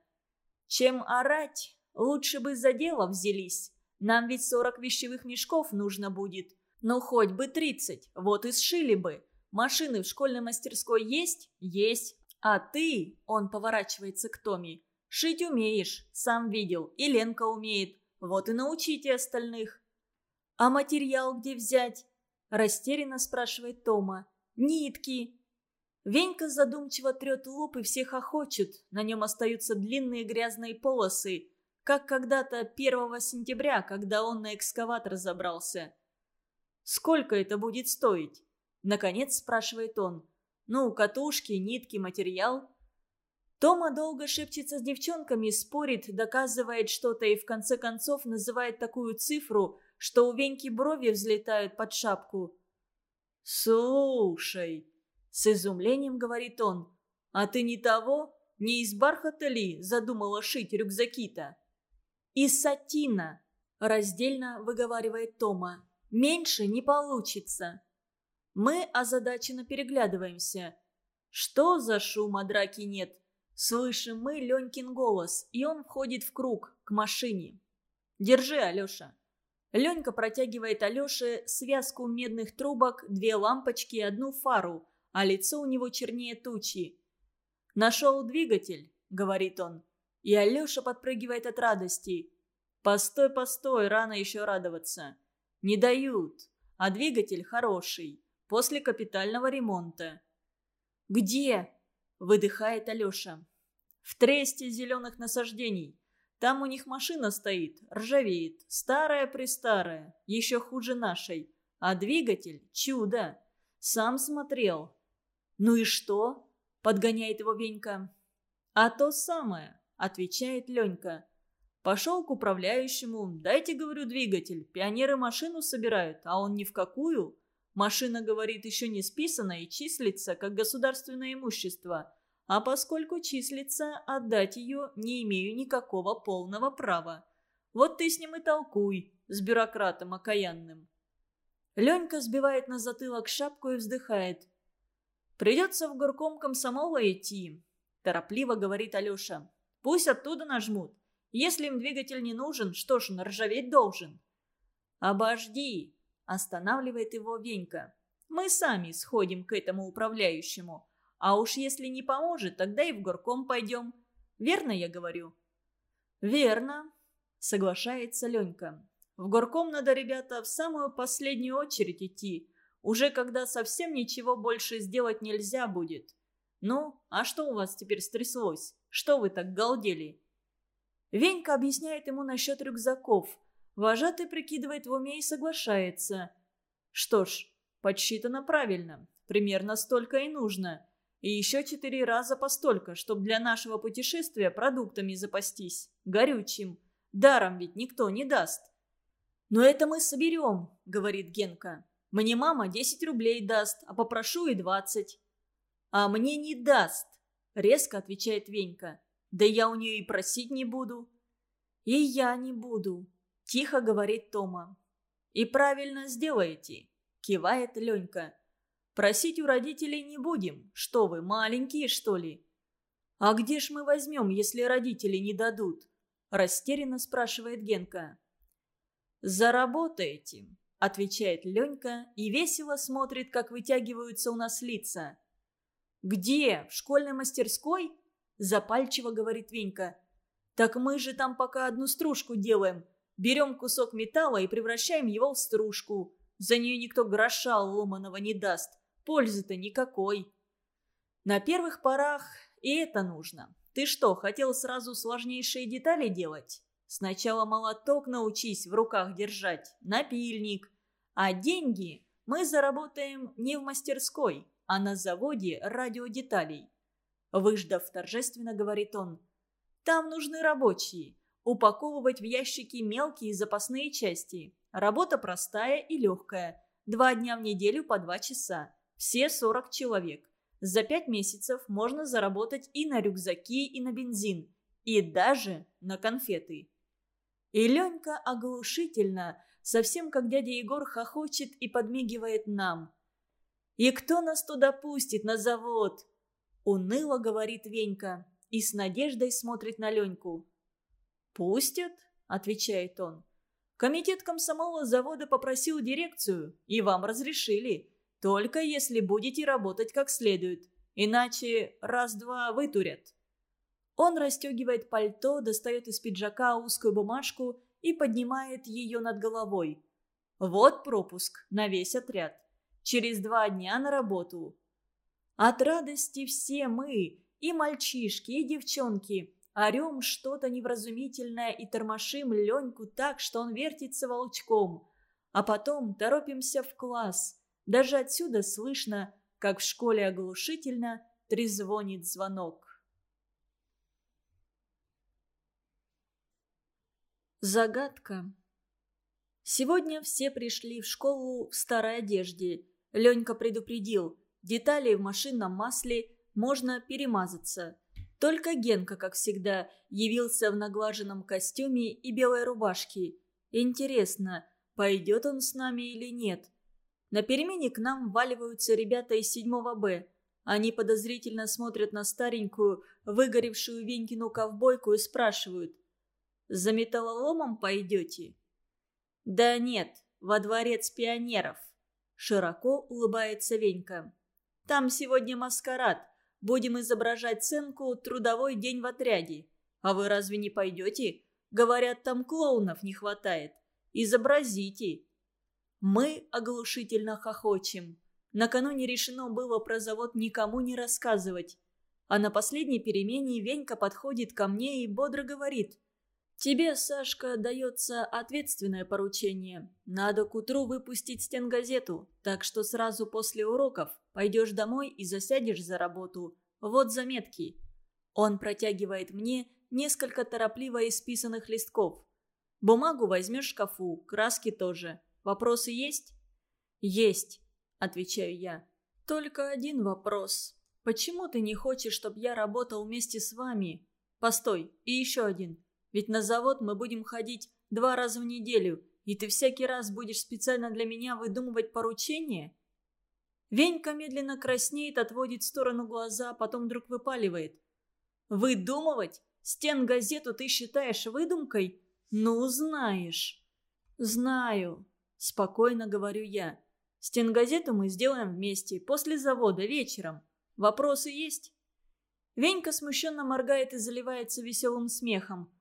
«Чем орать? Лучше бы за дело взялись. Нам ведь сорок вещевых мешков нужно будет. Ну, хоть бы тридцать, вот и сшили бы. Машины в школьной мастерской есть? Есть. А ты, он поворачивается к Томи, шить умеешь, сам видел, и Ленка умеет. Вот и научите остальных. А материал где взять? Растерянно спрашивает Тома. Нитки, Венька задумчиво трет лоб и всех охочет. На нем остаются длинные грязные полосы, как когда-то 1 сентября, когда он на экскаватор забрался. «Сколько это будет стоить?» Наконец спрашивает он. «Ну, катушки, нитки, материал?» Тома долго шепчется с девчонками, спорит, доказывает что-то и в конце концов называет такую цифру, что у Веньки брови взлетают под шапку. «Слушай», с изумлением говорит он. «А ты не того? Не из бархата ли задумала шить рюкзаки-то?» «Из сатина», – раздельно выговаривает Тома. «Меньше не получится». Мы озадаченно переглядываемся. Что за шум, а драки нет? Слышим мы Ленькин голос, и он входит в круг, к машине. «Держи, Алеша». Ленька протягивает Алёше связку медных трубок, две лампочки и одну фару, а лицо у него чернее тучи. «Нашел двигатель», — говорит он. И Алеша подпрыгивает от радости. «Постой, постой, рано еще радоваться. Не дают, а двигатель хороший. После капитального ремонта». «Где?» – выдыхает Алеша. «В тресте зеленых насаждений. Там у них машина стоит, ржавеет, старая-престарая, еще хуже нашей. А двигатель – чудо. Сам смотрел». «Ну и что?» – подгоняет его Венька. «А то самое», – отвечает Ленька. Пошел к управляющему. «Дайте, говорю, двигатель. Пионеры машину собирают, а он ни в какую. Машина, говорит, еще не списана и числится как государственное имущество. А поскольку числится, отдать ее не имею никакого полного права. Вот ты с ним и толкуй, с бюрократом окаянным». Ленька сбивает на затылок шапку и вздыхает. «Придется в горком комсомола идти», – торопливо говорит Алеша. «Пусть оттуда нажмут. Если им двигатель не нужен, что ж он ржаветь должен?» «Обожди!» – останавливает его Венька. «Мы сами сходим к этому управляющему. А уж если не поможет, тогда и в горком пойдем. Верно я говорю?» «Верно», – соглашается Ленька. «В горком надо, ребята, в самую последнюю очередь идти, уже когда совсем ничего больше сделать нельзя будет. Ну, а что у вас теперь стряслось? Что вы так галдели?» Венька объясняет ему насчет рюкзаков. Вожатый прикидывает в уме и соглашается. Что ж, подсчитано правильно. Примерно столько и нужно. И еще четыре раза постолько, чтобы для нашего путешествия продуктами запастись. Горючим. Даром ведь никто не даст. «Но это мы соберем», — говорит Генка. «Мне мама 10 рублей даст, а попрошу и 20». «А мне не даст», — резко отвечает Венька. Да я у нее и просить не буду». «И я не буду», – тихо говорит Тома. «И правильно сделаете», – кивает Ленька. «Просить у родителей не будем. Что вы, маленькие, что ли?» «А где ж мы возьмем, если родители не дадут?» – растерянно спрашивает Генка. «Заработаете», – отвечает Ленька и весело смотрит, как вытягиваются у нас лица. «Где? В школьной мастерской?» Запальчиво говорит Венька. «Так мы же там пока одну стружку делаем. Берем кусок металла и превращаем его в стружку. За нее никто гроша ломаного не даст. Пользы-то никакой». «На первых порах и это нужно. Ты что, хотел сразу сложнейшие детали делать? Сначала молоток научись в руках держать, напильник. А деньги мы заработаем не в мастерской, а на заводе радиодеталей. Выждав торжественно, говорит он. «Там нужны рабочие. Упаковывать в ящики мелкие запасные части. Работа простая и легкая. Два дня в неделю по два часа. Все 40 человек. За пять месяцев можно заработать и на рюкзаки, и на бензин. И даже на конфеты». И Ленька оглушительно, совсем как дядя Егор хохочет и подмигивает нам. «И кто нас туда пустит на завод? Уныло говорит Венька и с надеждой смотрит на Леньку. «Пустят?» – отвечает он. «Комитет комсомола завода попросил дирекцию, и вам разрешили. Только если будете работать как следует. Иначе раз-два вытурят». Он расстегивает пальто, достает из пиджака узкую бумажку и поднимает ее над головой. «Вот пропуск на весь отряд. Через два дня на работу. От радости все мы, и мальчишки, и девчонки, орем что-то невразумительное и тормошим Леньку так, что он вертится волчком. А потом торопимся в класс. Даже отсюда слышно, как в школе оглушительно трезвонит звонок. Загадка. Сегодня все пришли в школу в старой одежде. Ленька предупредил – Детали в машинном масле можно перемазаться. Только Генка, как всегда, явился в наглаженном костюме и белой рубашке. Интересно, пойдет он с нами или нет? На перемене к нам валиваются ребята из 7 Б. Они подозрительно смотрят на старенькую, выгоревшую Венькину ковбойку и спрашивают. «За металлоломом пойдете?» «Да нет, во дворец пионеров», – широко улыбается Венька. Там сегодня маскарад. Будем изображать сценку «Трудовой день в отряде». А вы разве не пойдете? Говорят, там клоунов не хватает. Изобразите. Мы оглушительно хохочем. Накануне решено было про завод никому не рассказывать. А на последней перемене Венька подходит ко мне и бодро говорит. «Тебе, Сашка, дается ответственное поручение. Надо к утру выпустить стенгазету, так что сразу после уроков пойдешь домой и засядешь за работу. Вот заметки». Он протягивает мне несколько торопливо исписанных листков. «Бумагу возьмешь в шкафу, краски тоже. Вопросы есть?» «Есть», — отвечаю я. «Только один вопрос. Почему ты не хочешь, чтобы я работал вместе с вами? Постой, и еще один. Ведь на завод мы будем ходить два раза в неделю, и ты всякий раз будешь специально для меня выдумывать поручения?» Венька медленно краснеет, отводит в сторону глаза, а потом вдруг выпаливает. «Выдумывать? Стен газету ты считаешь выдумкой? Ну, знаешь». «Знаю», — спокойно говорю я. «Стенгазету мы сделаем вместе, после завода, вечером. Вопросы есть?» Венька смущенно моргает и заливается веселым смехом.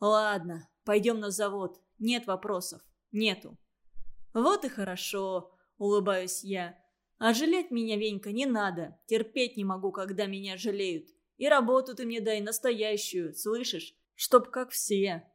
«Ладно, пойдем на завод. Нет вопросов. Нету». «Вот и хорошо», — улыбаюсь я. «А жалеть меня, Венька, не надо. Терпеть не могу, когда меня жалеют. И работу ты мне дай настоящую, слышишь? Чтоб как все».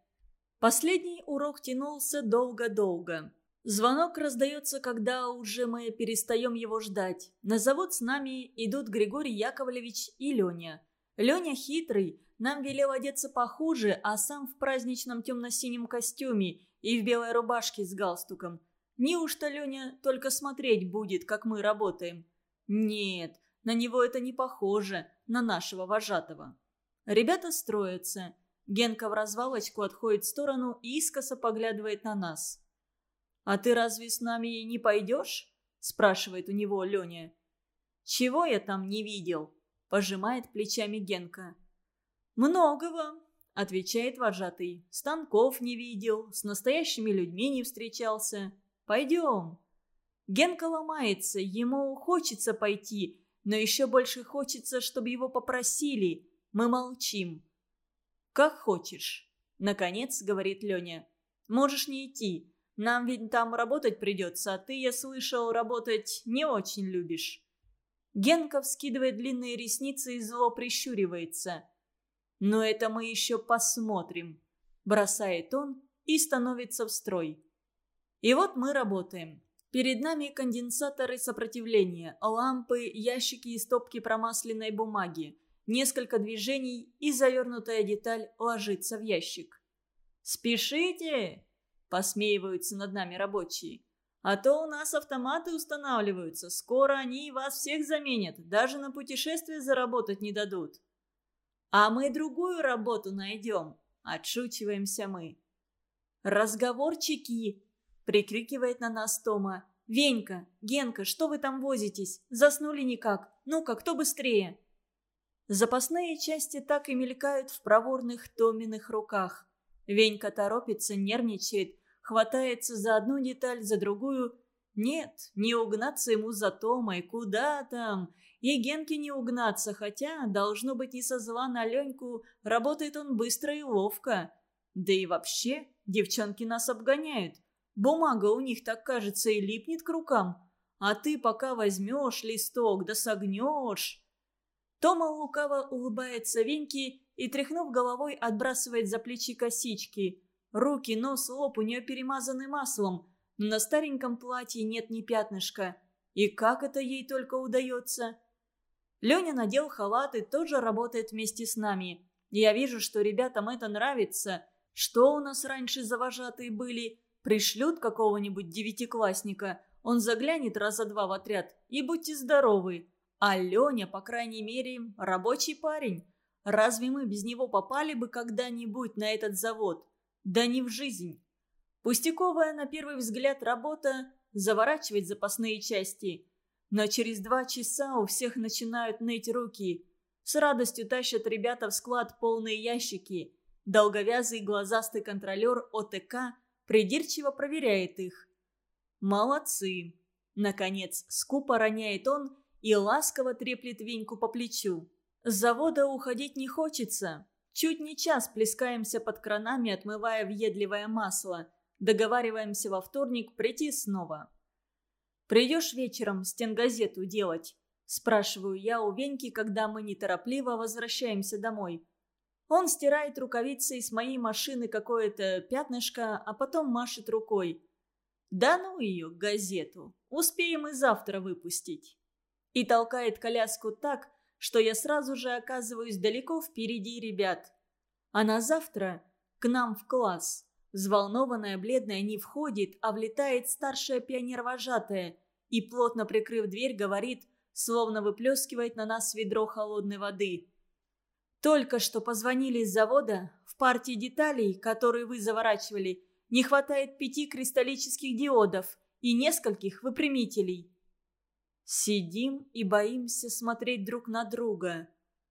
Последний урок тянулся долго-долго. Звонок раздается, когда уже мы перестаем его ждать. На завод с нами идут Григорий Яковлевич и Леня. Леня хитрый, нам велел одеться похуже, а сам в праздничном темно-синем костюме и в белой рубашке с галстуком. Неужто Леня только смотреть будет, как мы работаем? Нет, на него это не похоже, на нашего вожатого. Ребята строятся. Генка в развалочку отходит в сторону и искоса поглядывает на нас. «А ты разве с нами не пойдешь?» – спрашивает у него Леня. «Чего я там не видел?» – пожимает плечами Генка. «Многого», — отвечает вожатый. «Станков не видел, с настоящими людьми не встречался. Пойдем». Генка ломается, ему хочется пойти, но еще больше хочется, чтобы его попросили. Мы молчим. «Как хочешь», — наконец говорит Леня. «Можешь не идти. Нам ведь там работать придется, а ты, я слышал, работать не очень любишь». Генка вскидывает длинные ресницы и зло прищуривается. «Но это мы еще посмотрим», – бросает он и становится в строй. И вот мы работаем. Перед нами конденсаторы сопротивления, лампы, ящики и стопки промасленной бумаги. Несколько движений, и завернутая деталь ложится в ящик. «Спешите!» – посмеиваются над нами рабочие. «А то у нас автоматы устанавливаются. Скоро они вас всех заменят. Даже на путешествие заработать не дадут». «А мы другую работу найдем», – отшучиваемся мы. «Разговорчики!» – прикрикивает на нас Тома. «Венька, Генка, что вы там возитесь? Заснули никак? Ну-ка, кто быстрее?» Запасные части так и мелькают в проворных Томиных руках. Венька торопится, нервничает, хватается за одну деталь, за другую. Нет, не угнаться ему за Томой, куда там? И Генке не угнаться, хотя, должно быть, не со зла на Леньку, работает он быстро и ловко. Да и вообще, девчонки нас обгоняют. Бумага у них, так кажется, и липнет к рукам. А ты пока возьмешь листок, да согнешь. Тома лукаво улыбается Веньке и, тряхнув головой, отбрасывает за плечи косички. Руки, нос, лоб у нее перемазаны маслом, но на стареньком платье нет ни пятнышка. И как это ей только удается? Леня надел халат и тоже работает вместе с нами. Я вижу, что ребятам это нравится. Что у нас раньше за вожатые были? Пришлют какого-нибудь девятиклассника, он заглянет раза два в отряд, и будьте здоровы. А Леня, по крайней мере, рабочий парень. Разве мы без него попали бы когда-нибудь на этот завод? Да не в жизнь. Пустяковая, на первый взгляд, работа – заворачивать запасные части – но через два часа у всех начинают ныть руки. С радостью тащат ребята в склад полные ящики. Долговязый глазастый контролер ОТК придирчиво проверяет их. «Молодцы!» Наконец, скупо роняет он и ласково треплет Веньку по плечу. С завода уходить не хочется. Чуть не час плескаемся под кранами, отмывая въедливое масло. Договариваемся во вторник прийти снова. «Придешь вечером стенгазету делать?» Спрашиваю я у Веньки, когда мы неторопливо возвращаемся домой. Он стирает рукавицей с моей машины какое-то пятнышко, а потом машет рукой. «Да ну ее, газету! Успеем и завтра выпустить!» И толкает коляску так, что я сразу же оказываюсь далеко впереди ребят. А на завтра к нам в класс. Взволнованная, бледная не входит, а влетает старшая пионер-вожатая и, плотно прикрыв дверь, говорит, словно выплескивает на нас ведро холодной воды. «Только что позвонили из завода. В партии деталей, которые вы заворачивали, не хватает пяти кристаллических диодов и нескольких выпрямителей». Сидим и боимся смотреть друг на друга.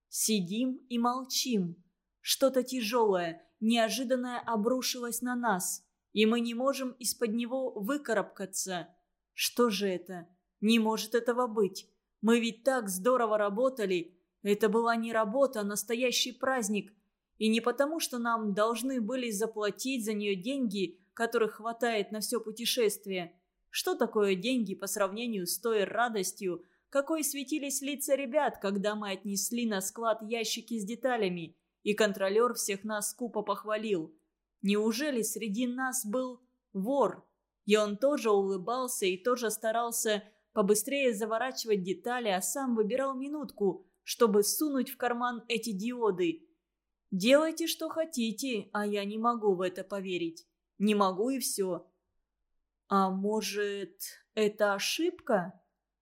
Сидим и молчим. Что-то тяжелое, неожиданное обрушилось на нас, и мы не можем из-под него выкарабкаться. Что же это? Не может этого быть. Мы ведь так здорово работали. Это была не работа, а настоящий праздник. И не потому, что нам должны были заплатить за нее деньги, которых хватает на все путешествие. Что такое деньги по сравнению с той радостью, какой светились лица ребят, когда мы отнесли на склад ящики с деталями, и контролер всех нас скупо похвалил. Неужели среди нас был вор? И он тоже улыбался и тоже старался побыстрее заворачивать детали, а сам выбирал минутку, чтобы сунуть в карман эти диоды. Делайте, что хотите, а я не могу в это поверить. Не могу и все. А может, это ошибка?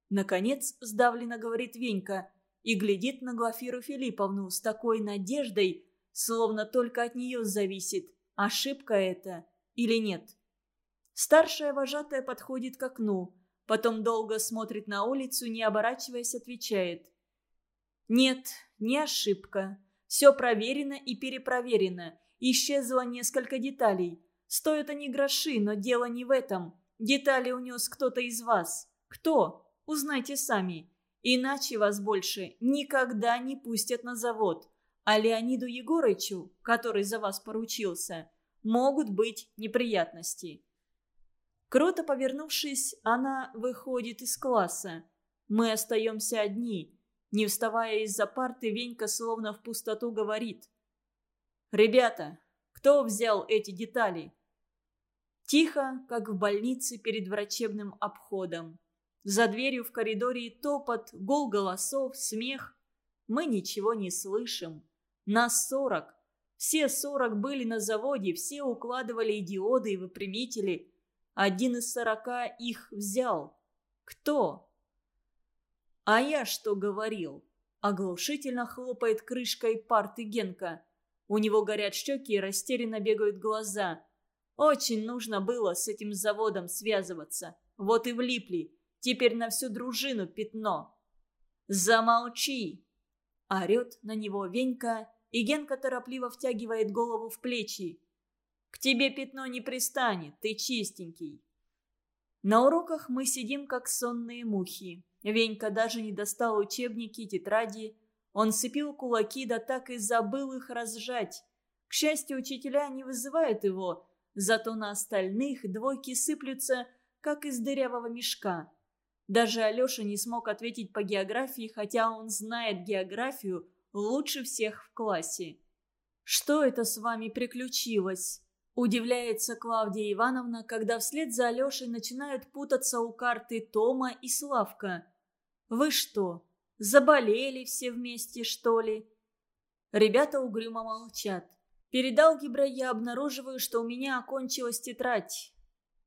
Наконец сдавленно говорит Венька и глядит на Глафиру Филипповну с такой надеждой, словно только от нее зависит, ошибка это или нет. Старшая вожатая подходит к окну, Потом долго смотрит на улицу, не оборачиваясь, отвечает. «Нет, не ошибка. Все проверено и перепроверено. Исчезло несколько деталей. Стоят они гроши, но дело не в этом. Детали унес кто-то из вас. Кто? Узнайте сами. Иначе вас больше никогда не пустят на завод. А Леониду Егорычу, который за вас поручился, могут быть неприятности. Круто повернувшись, она выходит из класса. Мы остаемся одни. Не вставая из-за парты, Венька словно в пустоту говорит. «Ребята, кто взял эти детали?» Тихо, как в больнице перед врачебным обходом. За дверью в коридоре топот, гул голосов, смех. Мы ничего не слышим. Нас сорок. Все сорок были на заводе, все укладывали диоды и выпрямители. Один из сорока их взял. Кто? А я что говорил? Оглушительно хлопает крышкой парты Генка. У него горят щеки и растерянно бегают глаза. Очень нужно было с этим заводом связываться. Вот и влипли. Теперь на всю дружину пятно. «Замолчи!» Орет на него Венька, и Генка торопливо втягивает голову в плечи. К тебе пятно не пристанет, ты чистенький. На уроках мы сидим, как сонные мухи. Венька даже не достал учебники, тетради. Он сцепил кулаки, да так и забыл их разжать. К счастью, учителя не вызывают его, зато на остальных двойки сыплются, как из дырявого мешка. Даже Алеша не смог ответить по географии, хотя он знает географию лучше всех в классе. «Что это с вами приключилось?» Удивляется Клавдия Ивановна, когда вслед за Алешей начинают путаться у карты Тома и Славка. «Вы что, заболели все вместе, что ли?» Ребята угрюмо молчат. Перед алгеброй я обнаруживаю, что у меня окончилась тетрадь.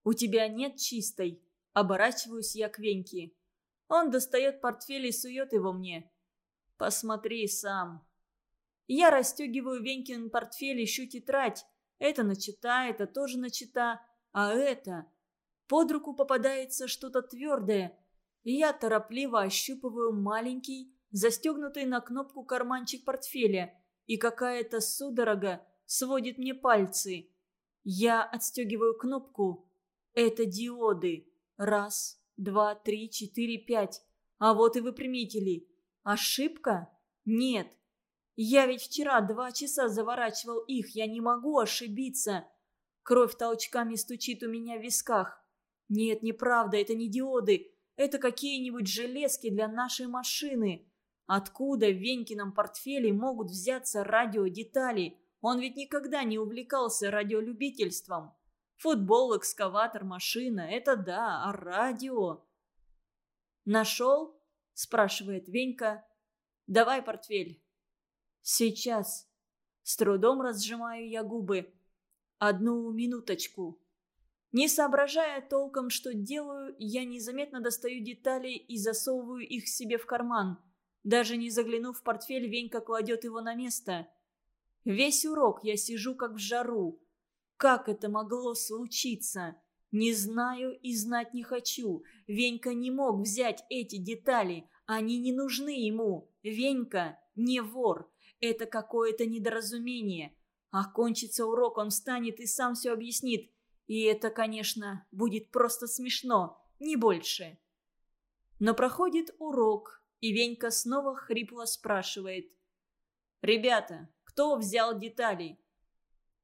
«У тебя нет чистой?» Оборачиваюсь я к Веньке. Он достает портфель и сует его мне. «Посмотри сам». Я расстегиваю Венькин портфель, ищу тетрадь, это начата, это тоже начата, а это... Под руку попадается что-то твердое, и я торопливо ощупываю маленький, застегнутый на кнопку карманчик портфеля, и какая-то судорога сводит мне пальцы. Я отстегиваю кнопку. Это диоды. Раз, два, три, четыре, пять. А вот и выпрямители. Ошибка? Нет, я ведь вчера два часа заворачивал их, я не могу ошибиться. Кровь толчками стучит у меня в висках. Нет, неправда, это не диоды. Это какие-нибудь железки для нашей машины. Откуда в Венькином портфеле могут взяться радиодетали? Он ведь никогда не увлекался радиолюбительством. Футбол, экскаватор, машина – это да, а радио? «Нашел?» – спрашивает Венька. «Давай портфель». «Сейчас». С трудом разжимаю я губы. «Одну минуточку». Не соображая толком, что делаю, я незаметно достаю детали и засовываю их себе в карман. Даже не заглянув в портфель, Венька кладет его на место. Весь урок я сижу как в жару. Как это могло случиться? Не знаю и знать не хочу. Венька не мог взять эти детали. Они не нужны ему. Венька не вор. Это какое-то недоразумение. А кончится урок, он встанет и сам все объяснит. И это, конечно, будет просто смешно, не больше. Но проходит урок, и Венька снова хрипло спрашивает. «Ребята, кто взял детали?»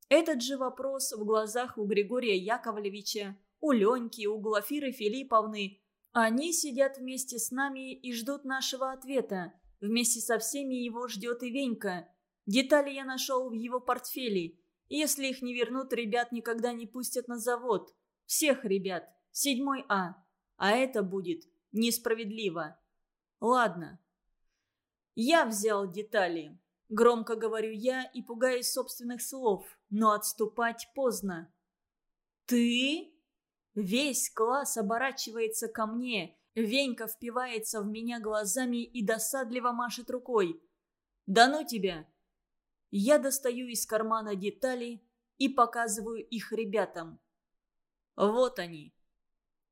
Этот же вопрос в глазах у Григория Яковлевича, у Леньки, у Глафиры Филипповны. Они сидят вместе с нами и ждут нашего ответа. Вместе со всеми его ждет и Венька. Детали я нашел в его портфеле. Если их не вернут, ребят никогда не пустят на завод. Всех ребят. Седьмой А. А это будет несправедливо. Ладно. Я взял детали. Громко говорю я и пугаюсь собственных слов, но отступать поздно. «Ты?» Весь класс оборачивается ко мне. Венька впивается в меня глазами и досадливо машет рукой. «Да ну тебя!» Я достаю из кармана детали и показываю их ребятам. Вот они.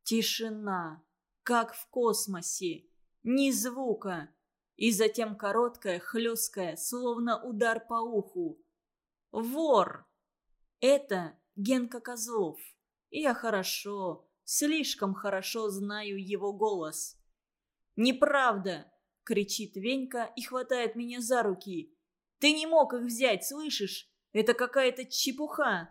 Тишина, как в космосе. Ни звука. И затем короткая, хлесткая, словно удар по уху. Вор! Это Генка Козлов. Я хорошо, слишком хорошо знаю его голос. «Неправда!» — кричит Венька и хватает меня за руки. Ты не мог их взять, слышишь? Это какая-то чепуха.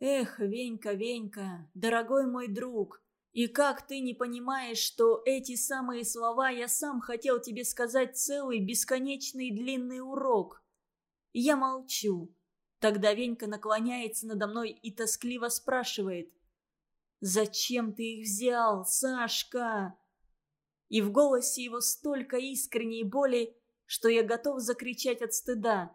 Эх, Венька, Венька, дорогой мой друг, и как ты не понимаешь, что эти самые слова я сам хотел тебе сказать целый бесконечный длинный урок? Я молчу. Тогда Венька наклоняется надо мной и тоскливо спрашивает. «Зачем ты их взял, Сашка?» И в голосе его столько искренней боли, что я готов закричать от стыда.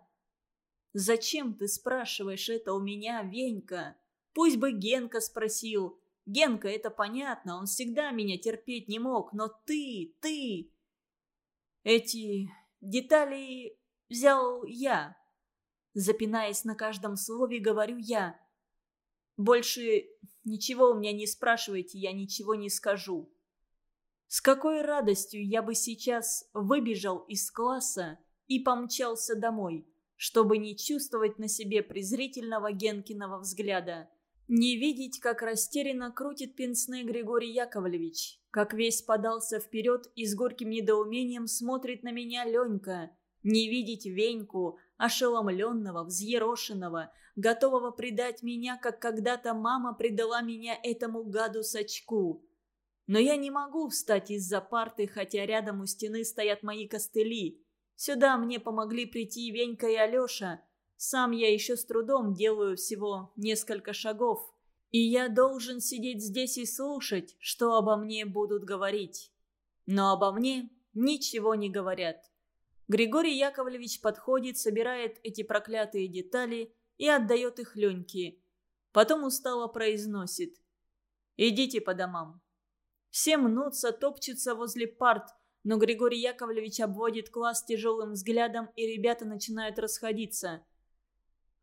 «Зачем ты спрашиваешь это у меня, Венька? Пусть бы Генка спросил. Генка, это понятно, он всегда меня терпеть не мог, но ты, ты...» «Эти детали взял я». Запинаясь на каждом слове, говорю я. «Больше ничего у меня не спрашивайте, я ничего не скажу». С какой радостью я бы сейчас выбежал из класса и помчался домой, чтобы не чувствовать на себе презрительного Генкиного взгляда. Не видеть, как растерянно крутит пенсне Григорий Яковлевич, как весь подался вперед и с горьким недоумением смотрит на меня Ленька. Не видеть Веньку, ошеломленного, взъерошенного, готового предать меня, как когда-то мама предала меня этому гаду Сачку. Но я не могу встать из-за парты, хотя рядом у стены стоят мои костыли. Сюда мне помогли прийти Венька и Алеша. Сам я еще с трудом делаю всего несколько шагов. И я должен сидеть здесь и слушать, что обо мне будут говорить. Но обо мне ничего не говорят. Григорий Яковлевич подходит, собирает эти проклятые детали и отдает их Леньке. Потом устало произносит. «Идите по домам». Все мнутся, топчутся возле парт, но Григорий Яковлевич обводит класс тяжелым взглядом, и ребята начинают расходиться.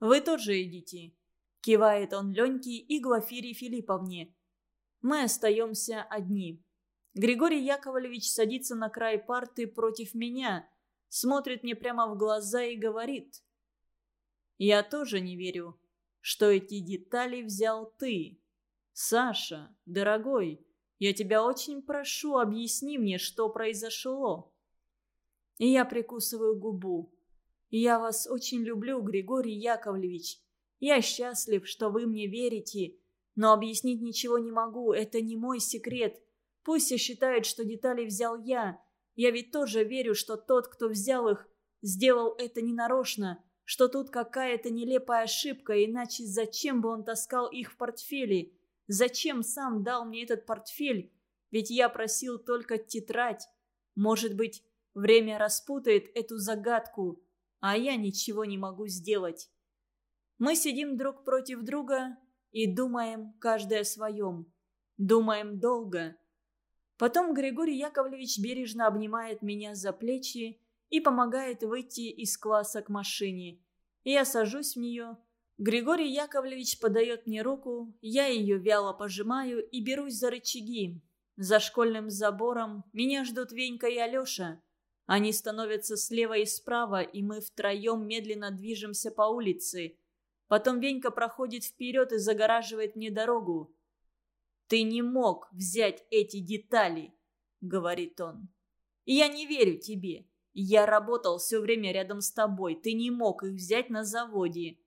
«Вы тоже идите», – кивает он Леньке и Глафире Филипповне. Мы остаемся одни. Григорий Яковлевич садится на край парты против меня, смотрит мне прямо в глаза и говорит. «Я тоже не верю, что эти детали взял ты. Саша, дорогой, я тебя очень прошу, объясни мне, что произошло». И я прикусываю губу. «Я вас очень люблю, Григорий Яковлевич. Я счастлив, что вы мне верите, но объяснить ничего не могу, это не мой секрет. Пусть все считают, что детали взял я. Я ведь тоже верю, что тот, кто взял их, сделал это ненарочно, что тут какая-то нелепая ошибка, иначе зачем бы он таскал их в портфеле? Зачем сам дал мне этот портфель? Ведь я просил только тетрадь. Может быть, время распутает эту загадку, а я ничего не могу сделать. Мы сидим друг против друга и думаем каждый о своем. Думаем долго. Потом Григорий Яковлевич бережно обнимает меня за плечи и помогает выйти из класса к машине. Я сажусь в нее. Григорий Яковлевич подает мне руку, я ее вяло пожимаю и берусь за рычаги. За школьным забором меня ждут Венька и Алеша. Они становятся слева и справа, и мы втроем медленно движемся по улице. Потом Венька проходит вперед и загораживает мне дорогу. «Ты не мог взять эти детали», — говорит он. «Я не верю тебе. Я работал все время рядом с тобой. Ты не мог их взять на заводе».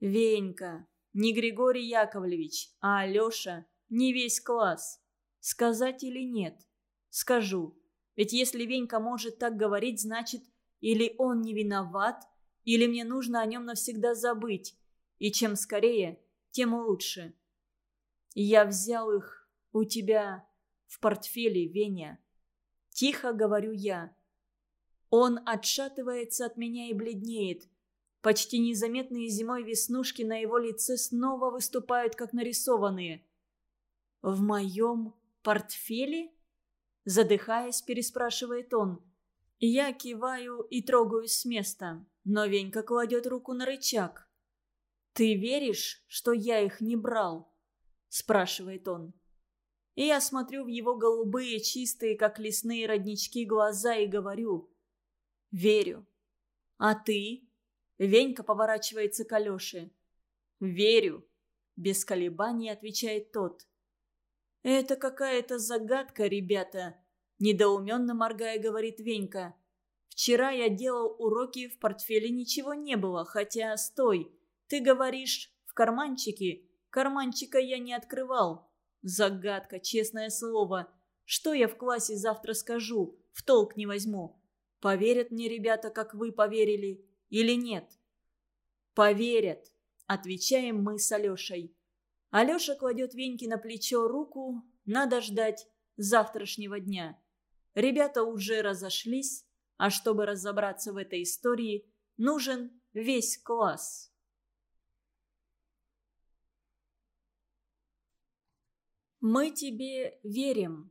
«Венька, не Григорий Яковлевич, а Алеша, не весь класс. Сказать или нет? Скажу. Ведь если Венька может так говорить, значит, или он не виноват, или мне нужно о нем навсегда забыть. И чем скорее, тем лучше. Я взял их у тебя в портфеле, Веня. Тихо говорю я. Он отшатывается от меня и бледнеет. Почти незаметные зимой веснушки на его лице снова выступают, как нарисованные. В моем портфеле?» Задыхаясь, переспрашивает он. Я киваю и трогаюсь с места, но Венька кладет руку на рычаг. «Ты веришь, что я их не брал?» Спрашивает он. И я смотрю в его голубые, чистые, как лесные роднички, глаза и говорю. «Верю». «А ты?» Венька поворачивается к Алёше. «Верю», — без колебаний отвечает тот. «Это какая-то загадка, ребята», – недоуменно моргая говорит Венька. «Вчера я делал уроки, в портфеле ничего не было, хотя, стой, ты говоришь, в карманчике? Карманчика я не открывал. Загадка, честное слово. Что я в классе завтра скажу, в толк не возьму. Поверят мне ребята, как вы поверили, или нет?» «Поверят», – отвечаем мы с Алешей. Алеша кладет Веньке на плечо руку. Надо ждать завтрашнего дня. Ребята уже разошлись, а чтобы разобраться в этой истории, нужен весь класс. Мы тебе верим.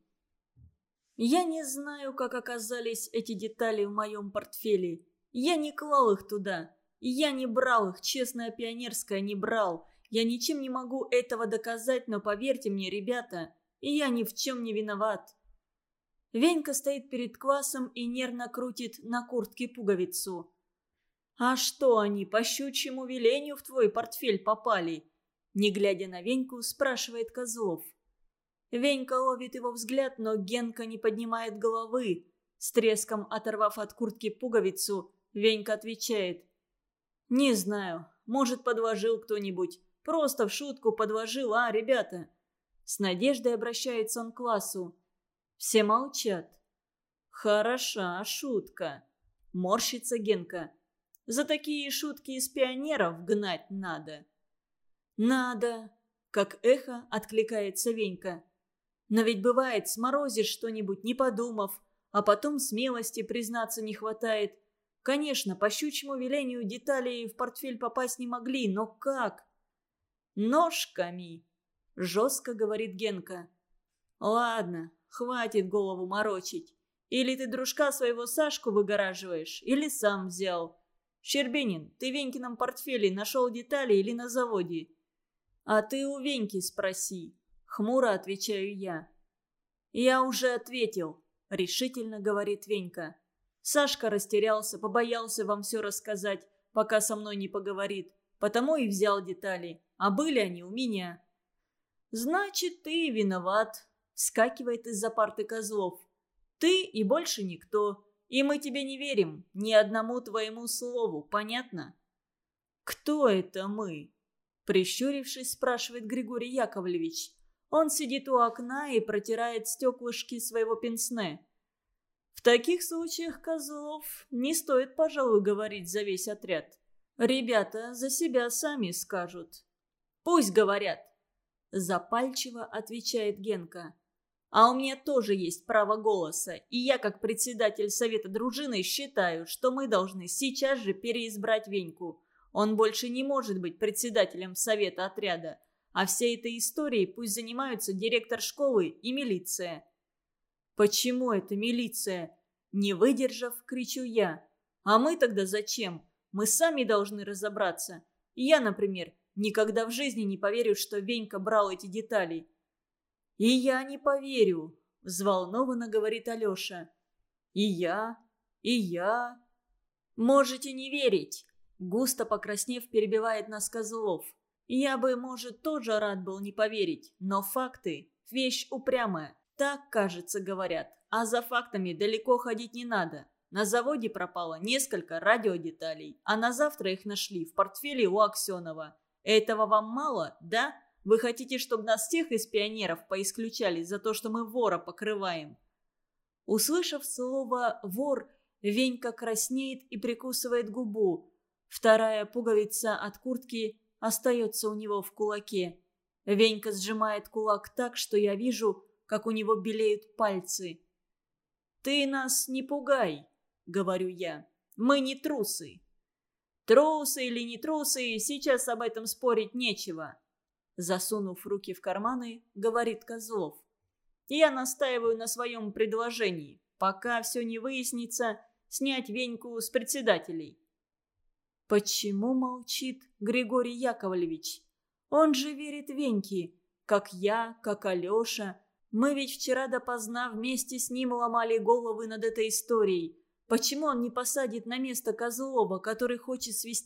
Я не знаю, как оказались эти детали в моем портфеле. Я не клал их туда. Я не брал их, честная пионерская не брал. Я ничем не могу этого доказать, но поверьте мне, ребята, я ни в чем не виноват. Венька стоит перед классом и нервно крутит на куртке пуговицу. «А что они по щучьему велению в твой портфель попали?» Не глядя на Веньку, спрашивает Козлов. Венька ловит его взгляд, но Генка не поднимает головы. С треском оторвав от куртки пуговицу, Венька отвечает. «Не знаю, может, подложил кто-нибудь. Просто в шутку подложил, а, ребята?» С надеждой обращается он к классу. Все молчат. «Хороша шутка», — морщится Генка. «За такие шутки из пионеров гнать надо». «Надо», — как эхо откликается Венька. «Но ведь бывает, сморозишь что-нибудь, не подумав, а потом смелости признаться не хватает. Конечно, по щучьему велению детали в портфель попасть не могли, но как? «Ножками!» – жестко говорит Генка. «Ладно, хватит голову морочить. Или ты дружка своего Сашку выгораживаешь, или сам взял. Щербинин, ты в Венькином портфеле нашел детали или на заводе?» «А ты у Веньки спроси», – хмуро отвечаю я. «Я уже ответил», – решительно говорит Венька. Сашка растерялся, побоялся вам все рассказать, пока со мной не поговорит, потому и взял детали а были они у меня. «Значит, ты виноват», — скакивает из-за парты Козлов. «Ты и больше никто, и мы тебе не верим, ни одному твоему слову, понятно?» «Кто это мы?» — прищурившись, спрашивает Григорий Яковлевич. Он сидит у окна и протирает стеклышки своего пенсне. В таких случаях Козлов не стоит, пожалуй, говорить за весь отряд. Ребята за себя сами скажут. Пусть говорят. Запальчиво отвечает Генка. А у меня тоже есть право голоса, и я, как председатель совета дружины, считаю, что мы должны сейчас же переизбрать Веньку. Он больше не может быть председателем совета отряда, а всей этой историей пусть занимаются директор школы и милиция. «Почему это милиция?» Не выдержав, кричу я. «А мы тогда зачем? Мы сами должны разобраться. Я, например, никогда в жизни не поверю, что Венька брал эти детали. «И я не поверю», – взволнованно говорит Алеша. «И я, и я». «Можете не верить», – густо покраснев перебивает нас Козлов. «Я бы, может, тоже рад был не поверить, но факты – вещь упрямая. Так, кажется, говорят, а за фактами далеко ходить не надо. На заводе пропало несколько радиодеталей, а на завтра их нашли в портфеле у Аксенова. Этого вам мало, да?» Вы хотите, чтобы нас всех из пионеров поисключали за то, что мы вора покрываем?» Услышав слово «вор», Венька краснеет и прикусывает губу. Вторая пуговица от куртки остается у него в кулаке. Венька сжимает кулак так, что я вижу, как у него белеют пальцы. «Ты нас не пугай», — говорю я. «Мы не трусы». «Трусы или не трусы, сейчас об этом спорить нечего. Засунув руки в карманы, говорит Козлов. «Я настаиваю на своем предложении. Пока все не выяснится, снять Веньку с председателей». Почему молчит Григорий Яковлевич? Он же верит Веньке, как я, как Алеша. Мы ведь вчера допоздна вместе с ним ломали головы над этой историей. Почему он не посадит на место Козлова, который хочет свести